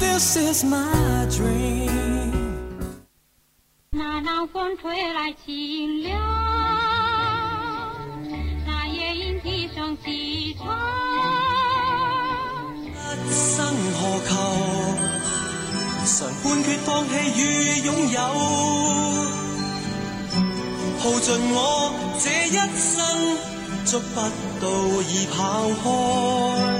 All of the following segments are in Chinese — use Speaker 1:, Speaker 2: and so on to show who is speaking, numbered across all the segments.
Speaker 1: this is my dream.
Speaker 2: 那南风吹来清凉，那夜莺啼声细唱。
Speaker 1: 一生何求？常判决放弃与拥有，耗尽我這一生，捉不到已跑開。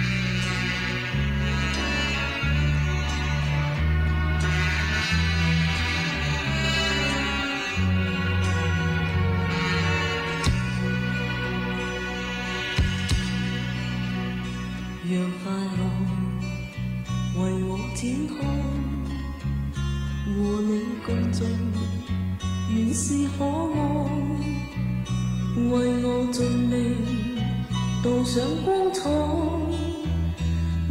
Speaker 3: 原是可爱，为我尽力导上光彩。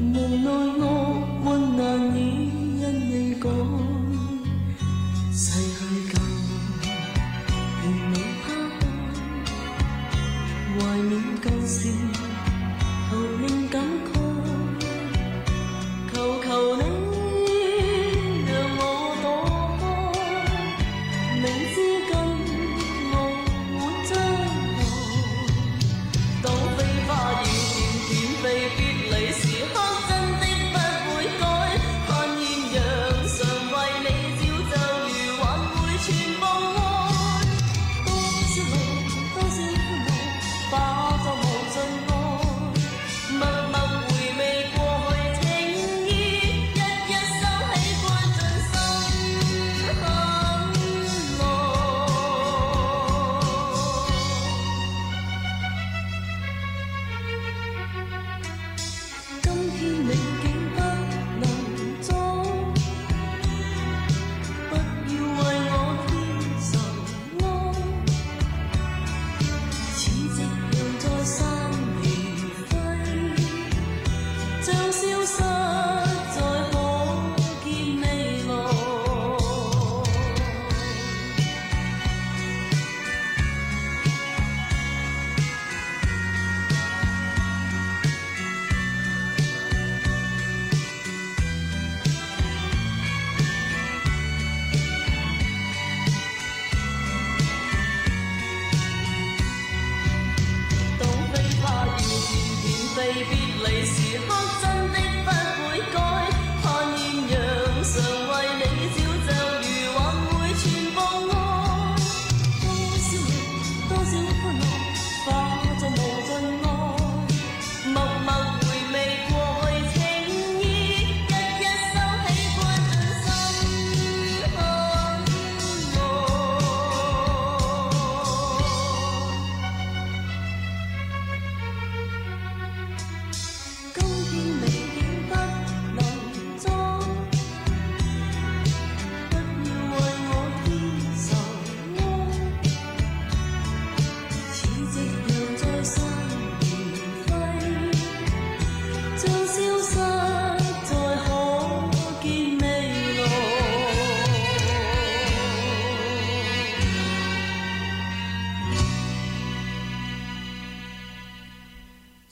Speaker 3: 无奈我困难已因你改，逝去感仍未抛开，怀念旧事逃令。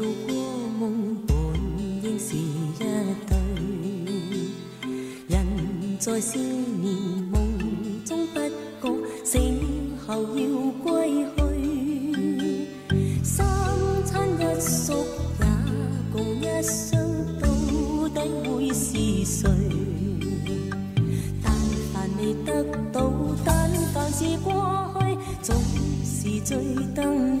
Speaker 4: 做过梦，本应是
Speaker 3: 一对。人在少年梦中不觉，醒后要归去。三餐一宿也共一双，到底会是谁？但凡未得到，但凡是过去，总是最登。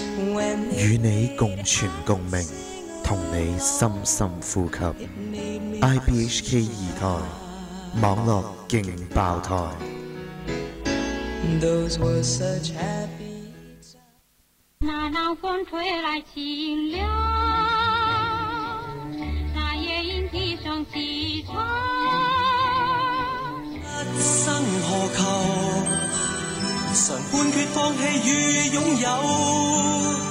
Speaker 3: 与你共
Speaker 4: 存
Speaker 5: 共鸣，同你深深呼吸。I B H K 二台网络劲爆台。
Speaker 2: 那南风吹来清凉，那夜莺啼声细唱。
Speaker 1: 一生何求？常半决放
Speaker 3: 弃与拥有。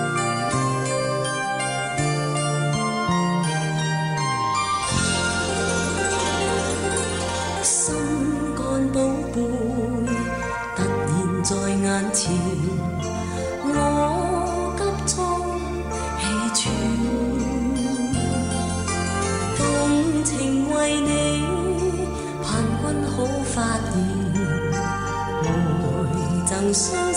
Speaker 3: coração.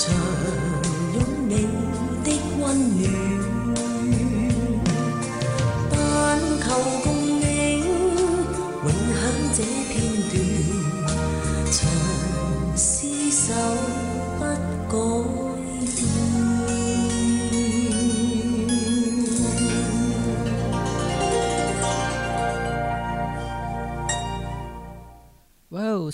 Speaker 3: 저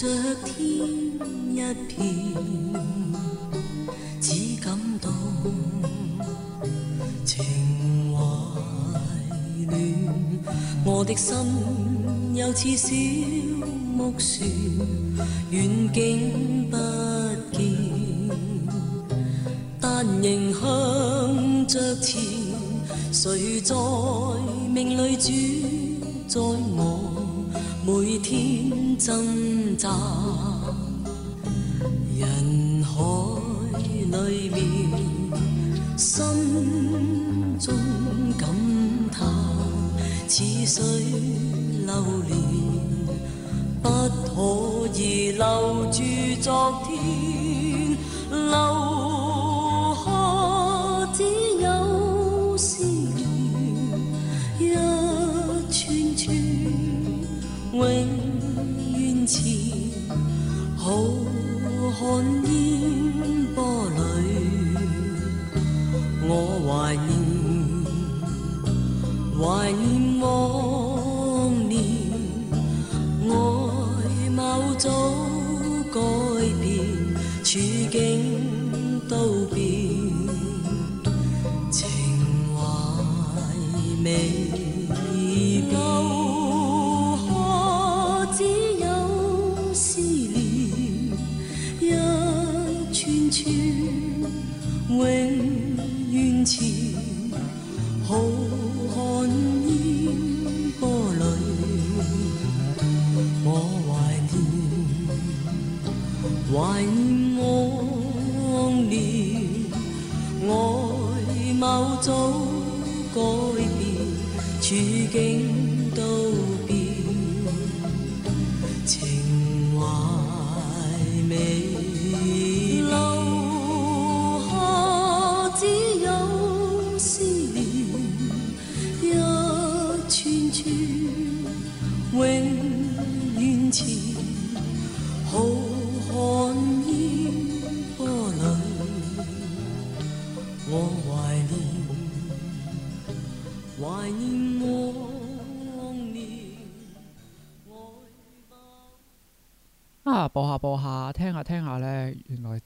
Speaker 3: 着天一片，只感到情怀乱。我的心又似小木船，远景不见，但仍向着前。谁在命里转？